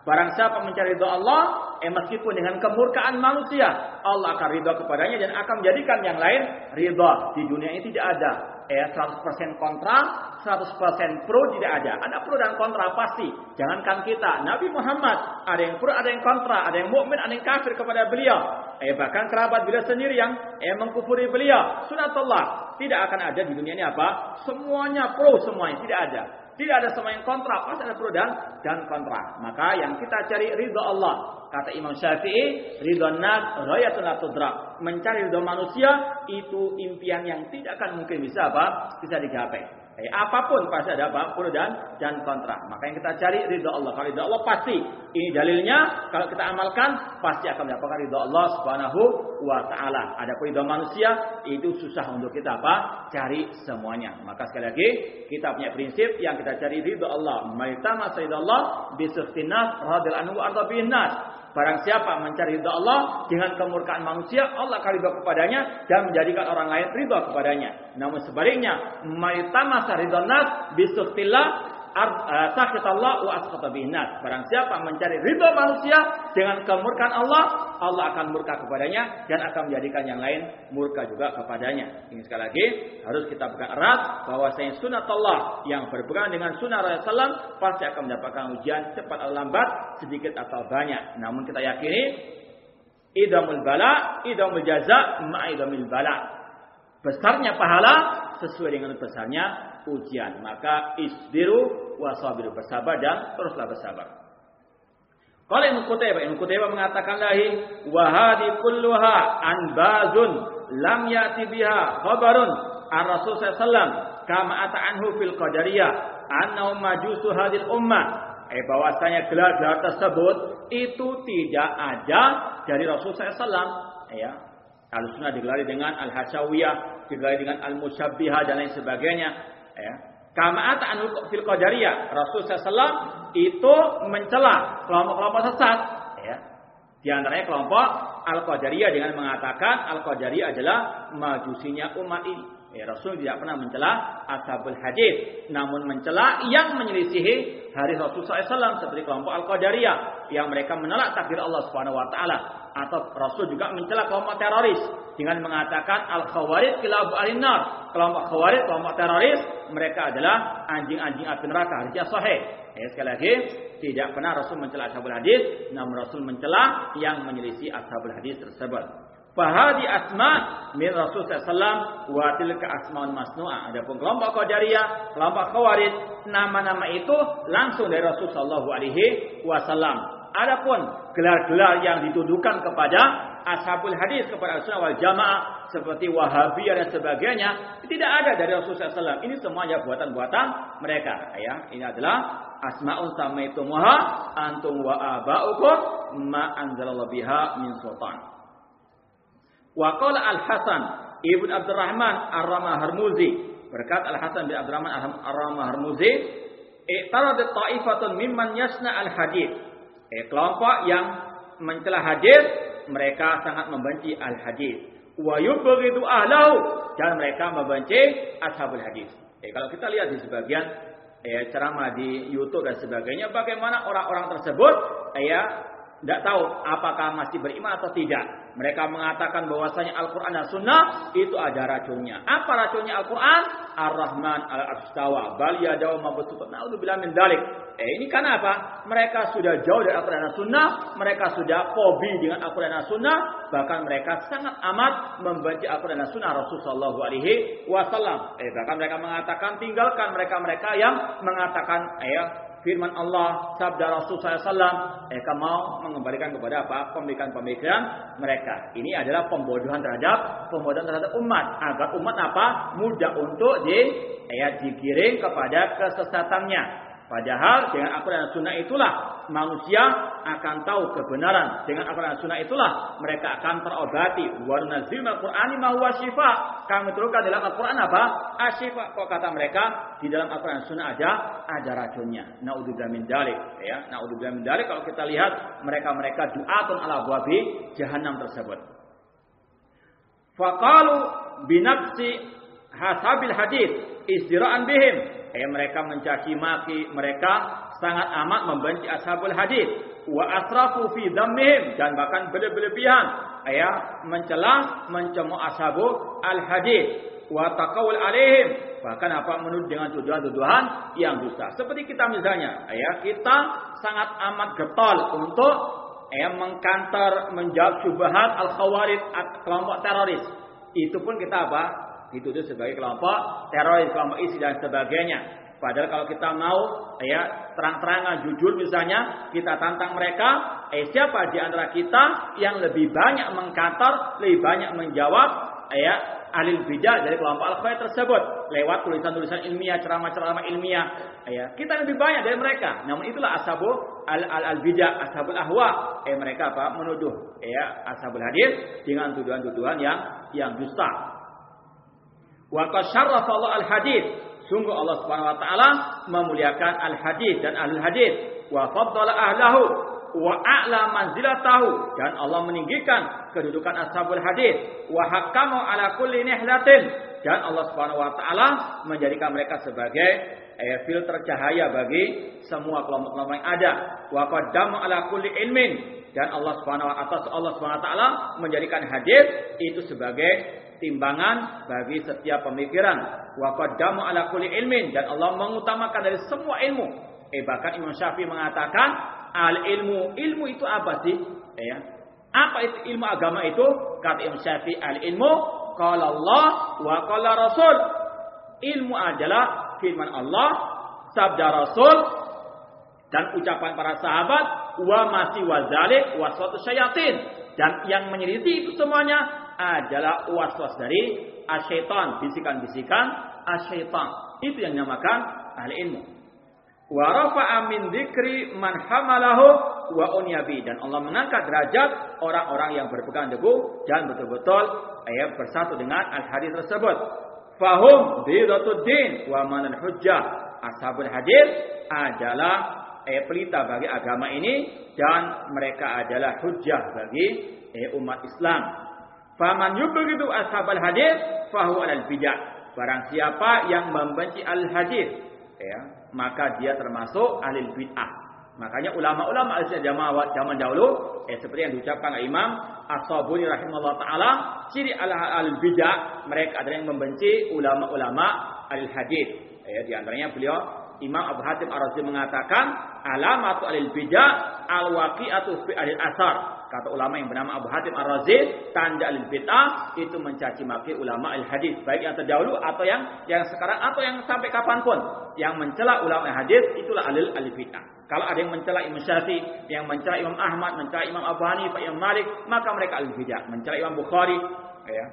Barang siapa mencari ridha Allah, eh meskipun dengan kemurkaan manusia, Allah akan ridha kepadanya dan akan menjadikan yang lain ridha. Di dunia ini tidak ada eh 100% kontra, 100% pro tidak ada. Ada pro dan kontra pasti. Jangankan kita, Nabi Muhammad ada yang pro, ada yang kontra, ada yang mukmin, ada yang kafir kepada beliau. Eh bahkan kerabat beliau sendiri yang eh mengkufuri beliau. Sunatullah tidak akan ada di dunia ini apa? Semuanya pro semuanya tidak ada. Tidak ada sama yang kontra, pasti ada pro dan, dan kontra. Maka yang kita cari ridho Allah. Kata Imam Syafi'i, ridho nas rayatun Mencari ridho manusia itu impian yang tidak akan mungkin bisa apa? Bisa digapai. Eh, apa pun pasti ada apa? Pro dan dan kontra. Maka yang kita cari ridho Allah. Kalau ridho Allah pasti. Ini dalilnya. Kalau kita amalkan pasti akan mendapatkan ridho Allah Subhanahu wa taala. Ada ridho manusia itu susah untuk kita apa? Cari semuanya. Maka sekali lagi kita punya prinsip yang kita cari ridho Allah. Maitama sayyidallah bisuftinas radil anhu arda Barang siapa mencari ridha Allah dengan kemurkaan manusia, Allah akan ridha kepadanya dan menjadikan orang lain ridha kepadanya. Namun sebaliknya, maitamasa ridha nas bisuktillah sakit Allah wa asqata. Barang siapa mencari ridho manusia dengan kemurkaan Allah, Allah akan murka kepadanya dan akan menjadikan yang lain murka juga kepadanya. Ini sekali lagi harus kita pegang erat bahwa saya sunat Allah yang berpegang dengan sunnah Rasulullah pasti akan mendapatkan ujian cepat atau lambat, sedikit atau banyak. Namun kita yakini idamul bala, idamul jaza, ma'idamul bala. Besarnya pahala sesuai dengan besarnya ujian. Maka isbiru wasabiru bersabar dan teruslah bersabar. Kalau Ibnu Qutaibah, Ibnu Qutaibah mengatakan lahi wahadi kulluha anbazun lam yati biha khabarun an Rasul sallallahu kama ata anhu fil qadariyah annahu majusu hadil ummah eh bahwasanya gelar-gelar tersebut itu tidak ada dari Rasul sallallahu ya Al-Sunnah digelari dengan Al-Hasyawiyah, digelari dengan Al-Musyabbihah dan lain sebagainya. Ya. Kama anu fil qadariyah. Rasul SAW itu mencela kelompok-kelompok sesat. Ya. Di antaranya kelompok Al-Qadariyah dengan mengatakan Al-Qadariyah adalah majusinya umat ini. Ya, Rasul tidak pernah mencela ashabul hadis, namun mencela yang menyelisihi hari Rasul SAW seperti kelompok Al-Qadariyah yang mereka menolak takdir Allah Subhanahu wa taala atau Rasul juga mencela kelompok teroris dengan mengatakan al-khawarij kilabu alinar. Kelompok khawarij, kelompok teroris, mereka adalah anjing-anjing api neraka. Hadisnya sahih. Ya, sekali lagi, tidak pernah Rasul mencela ashabul hadis, namun Rasul mencela yang menyelisih ashabul hadis tersebut. Fahadi asma min Rasul SAW wa tilka asmaun masnu'a. Adapun kelompok Qadariyah, kelompok Khawarij, nama-nama itu langsung dari Rasul sallallahu alaihi wasallam. Adapun gelar-gelar yang dituduhkan kepada ashabul hadis kepada sunnah wal jamaah seperti wahabiyah dan sebagainya tidak ada dari Rasulullah SAW. Ini semuanya buatan-buatan mereka. Ya, ini adalah asmaun samaitumuha antum wa aba'ukum ma anzalallahu biha min sultan. Wa qala Al Hasan ibn Abdurrahman Ar-Ramah Harmuzi berkat Al Hasan bin Abdurrahman Ar-Ramah Harmuzi i'taradat ta'ifatun mimman yasna al hadith eh, kelompok yang mencela hadis, mereka sangat membenci al-hadis. Wa yubghidu ahlahu dan mereka membenci ashabul hadis. Eh, kalau kita lihat di sebagian eh, ceramah di YouTube dan sebagainya, bagaimana orang-orang tersebut eh, ya tidak tahu apakah masih beriman atau tidak. Mereka mengatakan bahwasanya Al-Quran dan Sunnah itu ada racunnya. Apa racunnya Al-Quran? Ar-Rahman al-Arstawa. Bal yadaw mabsutun. Naudzubillah min dalik. Eh ini karena apa? Mereka sudah jauh dari Al-Quran dan Sunnah. Mereka sudah fobi dengan Al-Quran dan Sunnah. Bahkan mereka sangat amat membenci Al-Quran dan Sunnah Rasulullah Alaihi Wasallam. Eh, bahkan mereka mengatakan tinggalkan mereka-mereka yang mengatakan eh, firman Allah, sabda Rasul SAW, mereka mau mengembalikan kepada apa? Pemikiran-pemikiran mereka. Ini adalah pembodohan terhadap pembodohan terhadap umat agar umat apa? mudah untuk di ya, digiring kepada kesesatannya. Padahal dengan Al-Quran dan Sunnah itulah manusia akan tahu kebenaran. Dengan Al-Quran dan Sunnah itulah mereka akan terobati. Wa nazil al-Qur'ani ma huwa syifa. Kami turunkan dalam Al-Quran apa? Asyifa. Kok kata mereka di dalam Al-Quran dan Sunnah ada ada racunnya. Naudzubillah min dalik. Ya, naudzubillah min dalik. Kalau kita lihat mereka-mereka du'atun ala buabi jahanam tersebut. Faqalu binafsi hasabil hadis istiraan bihim. Eh mereka mencaci maki, mereka sangat amat membenci ashabul hadis. Wa asrafu fi dhammihim dan bahkan berlebihan. Ya mencela mencemooh ashabul al hadis wa taqawul alaihim bahkan apa menurut dengan tuduhan-tuduhan yang dusta seperti kita misalnya ya kita sangat amat getol untuk ya mengkantar menjawab syubhat al khawarij kelompok teroris. Itu pun kita apa dituduh sebagai kelompok teroris, kelompok isi dan sebagainya. Padahal kalau kita mau ya terang-terangan jujur misalnya kita tantang mereka, eh siapa di antara kita yang lebih banyak mengkantor, lebih banyak menjawab ya alil bidah dari kelompok al tersebut lewat tulisan-tulisan ilmiah, ceramah-ceramah ilmiah. Ya, kita lebih banyak dari mereka. Namun itulah asabu al al, al bidah, ashabul ahwa. Eh mereka apa? Menuduh ya ashabul hadis dengan tuduhan-tuduhan yang yang dusta. Wa qasyarrafa Allah al-hadis. Sungguh Allah Subhanahu wa taala memuliakan al-hadis dan ahlul hadis wa faddala ahlahu. Wa a'la manzilatahu. Dan Allah meninggikan kedudukan ashabul hadis wa hakamu ala kulli nihlatin. Dan Allah Subhanahu wa taala menjadikan mereka sebagai eh, filter cahaya bagi semua kelompok-kelompok yang ada. Wa qaddamu ala kulli ilmin dan Allah Subhanahu wa atas Allah Subhanahu wa taala menjadikan hadis itu sebagai timbangan bagi setiap pemikiran. Wa qaddamu ala kulli ilmin dan Allah mengutamakan dari semua ilmu. Eh bahkan Imam Syafi'i mengatakan al ilmu ilmu itu apa sih? Eh, ya. Apa itu ilmu agama itu? Kata Imam Syafi'i al ilmu qala Allah wa qala Rasul. Ilmu adalah firman Allah, sabda Rasul dan ucapan para sahabat wa masih wazalik wa suatu syayatin dan yang menyelidiki itu semuanya adalah was-was dari asyaitan, bisikan-bisikan asyaitan. Itu yang dinamakan ahli ilmu. Wa rafa'a min dzikri man hamalahu wa unyabi dan Allah mengangkat derajat orang-orang yang berpegang teguh dan betul-betul ayat bersatu dengan al-hadis tersebut. Fahum bidatud din wa manan hujjah. Ashabul hadis adalah eh, pelita bagi agama ini dan mereka adalah hujjah bagi eh, umat Islam. Faman yubghidu ashabal hadis fahu alal bidah. Barang siapa yang membenci al hadis, ya, maka dia termasuk ahli bid'ah. Makanya ulama-ulama al-jamaah zaman dahulu, eh, seperti yang diucapkan Imam As-Sabuni rahimahullah taala, ciri al bidah mereka adalah yang membenci ulama-ulama al hadis. Ya, di antaranya beliau Imam Abu Hatim Ar-Razi mengatakan alamatu alil bidah al-waqi'atu fi alil asar Kata ulama yang bernama Abu Hatim Ar-Razi, tanda al-bid'ah itu mencaci maki ulama al-hadis, baik yang terdahulu atau yang yang sekarang atau yang sampai kapan pun. Yang mencela ulama al-hadis itulah alil al-bid'ah. Kalau ada yang mencela Imam Syafi'i, yang mencela Imam Ahmad, mencela Imam Abu Hanifah, Imam Malik, maka mereka al-bid'ah. Mencela Imam Bukhari, ya.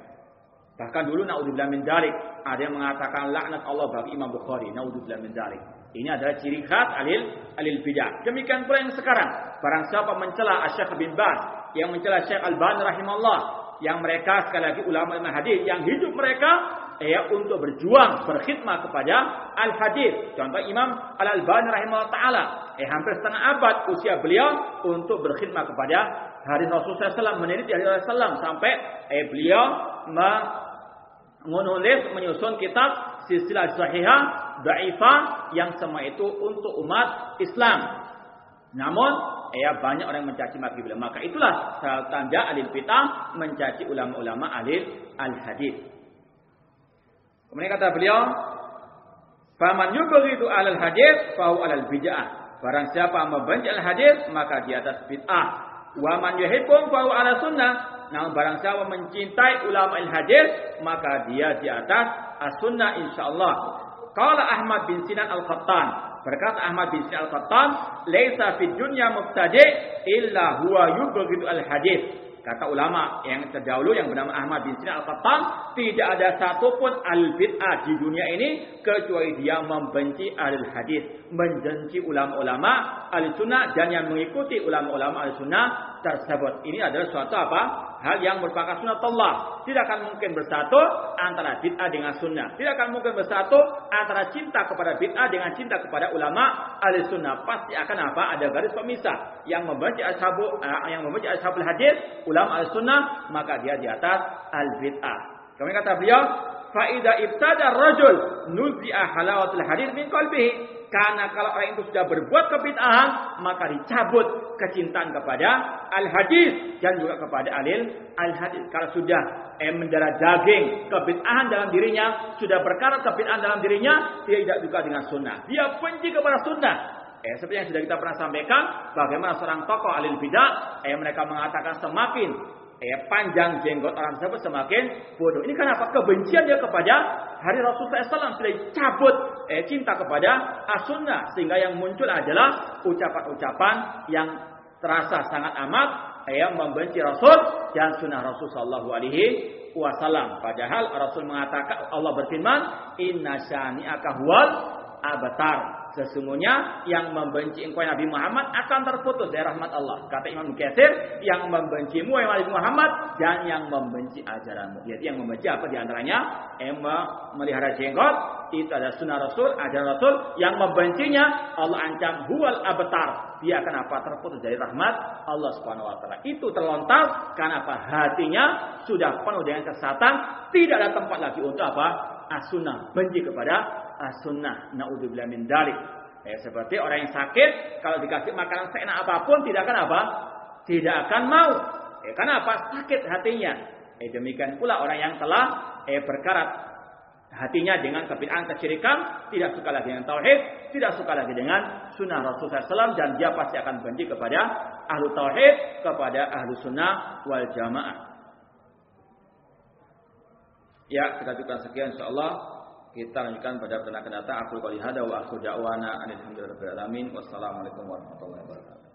Bahkan dulu naudzubillah min dalik, ada yang mengatakan laknat Allah bagi Imam Bukhari, naudzubillah min dalik. Ini adalah ciri khas alil alil bidah. Demikian pula yang sekarang. Barang siapa mencela Syekh bin Baz, yang mencela Syekh Al-Bani rahimahullah, yang mereka sekali lagi ulama ulama hadis yang hidup mereka ya untuk berjuang berkhidmat kepada al hadis. Contoh Imam Al Albani rahimahullah taala, eh hampir setengah abad usia beliau untuk berkhidmat kepada hadis Rasulullah SAW, meneliti hadis Rasulullah SAW sampai eh, beliau menulis menyusun kitab silsilah sahihah dhaifah yang semua itu untuk umat Islam. Namun ya banyak orang mencaci maki beliau. Maka itulah tanda alil fitnah mencaci ulama-ulama alil al hadis. Kemudian kata beliau, "Faman yubghidu alal hadis fahu alal bid'ah." Barang siapa membenci al hadis maka di atas bid'ah. Wa man yuhibbum fahu ala sunnah. Namun barang siapa mencintai ulama al hadis maka dia di atas as-sunnah insyaallah. Qala Ahmad bin Sinan Al-Qattan, Berkata Ahmad bin Sa'al Qattan, "Laisa fid dunya mubtadi' illa huwa yubghidu al-hadis." Kata ulama yang terdahulu yang bernama Ahmad bin Sina Al-Qattan, tidak ada satupun al-bid'ah di dunia ini kecuali dia membenci al-hadis, membenci ulama-ulama al-sunnah dan yang mengikuti ulama-ulama al-sunnah tersebut. Ini adalah suatu apa? Hal yang merupakan sunnah Allah. Tidak akan mungkin bersatu antara bid'ah dengan sunnah. Tidak akan mungkin bersatu antara cinta kepada bid'ah dengan cinta kepada ulama ahli sunnah. Pasti akan apa? Ada garis pemisah. Yang membenci ashabu, uh, yang membenci ashabul hadis, ulama ahli sunnah, maka dia di atas al bid'ah. Kemudian kata beliau, faida ibtada rajul nuzi'a halawatul hadis min qalbihi karena kalau orang itu sudah berbuat kebid'ahan, maka dicabut kecintaan kepada al-hadis dan juga kepada alil al-hadis. Kalau sudah eh, mendarah daging kebid'ahan dalam dirinya, sudah berkarat kebid'ahan dalam dirinya, tidak juga dengan sunnah. Dia benci kepada sunnah. Eh, seperti yang sudah kita pernah sampaikan, bagaimana seorang tokoh alil bidah, eh, mereka mengatakan semakin eh, panjang jenggot orang tersebut semakin bodoh. Ini kenapa? Kebencian dia kepada hari Rasulullah SAW sudah cabut eh, cinta kepada as-sunnah. Sehingga yang muncul adalah ucapan-ucapan yang terasa sangat amat eh, membenci Rasul dan sunnah Rasul Sallallahu Alaihi Wasallam. Padahal Rasul mengatakan Allah berfirman, Inna syani'aka huwal abatar. Sesungguhnya yang membenci engkau Nabi Muhammad akan terputus dari rahmat Allah. Kata Imam Katsir, yang membencimu Nabi Muhammad dan yang membenci ajaranmu. Jadi yang membenci apa di antaranya? Yang melihara jenggot, itu ada sunnah Rasul, ajaran Rasul. Yang membencinya, Allah ancam huwal abtar. Dia akan apa? Terputus dari rahmat Allah Subhanahu wa taala. Itu terlontar karena apa? Hatinya sudah penuh dengan kesesatan, tidak ada tempat lagi untuk apa? As-sunnah, benci kepada as-sunnah. Naudzubillah min dalik. Ya, seperti orang yang sakit, kalau dikasih makanan seenak apa pun, tidak akan apa? Tidak akan mau. Ya, karena apa? Sakit hatinya. Eh, demikian pula orang yang telah eh, berkarat hatinya dengan kebid'ahan kesyirikan, tidak suka lagi dengan tauhid, tidak suka lagi dengan sunnah Rasulullah SAW dan dia pasti akan benci kepada ahlu tauhid, kepada ahlu sunnah wal jamaah. Ya, kita cukupkan sekian insyaallah. Kita lanjutkan pada pertemuan akan datang. Aku qouli hada wa aku da'wana alamin. Wassalamualaikum warahmatullahi wabarakatuh.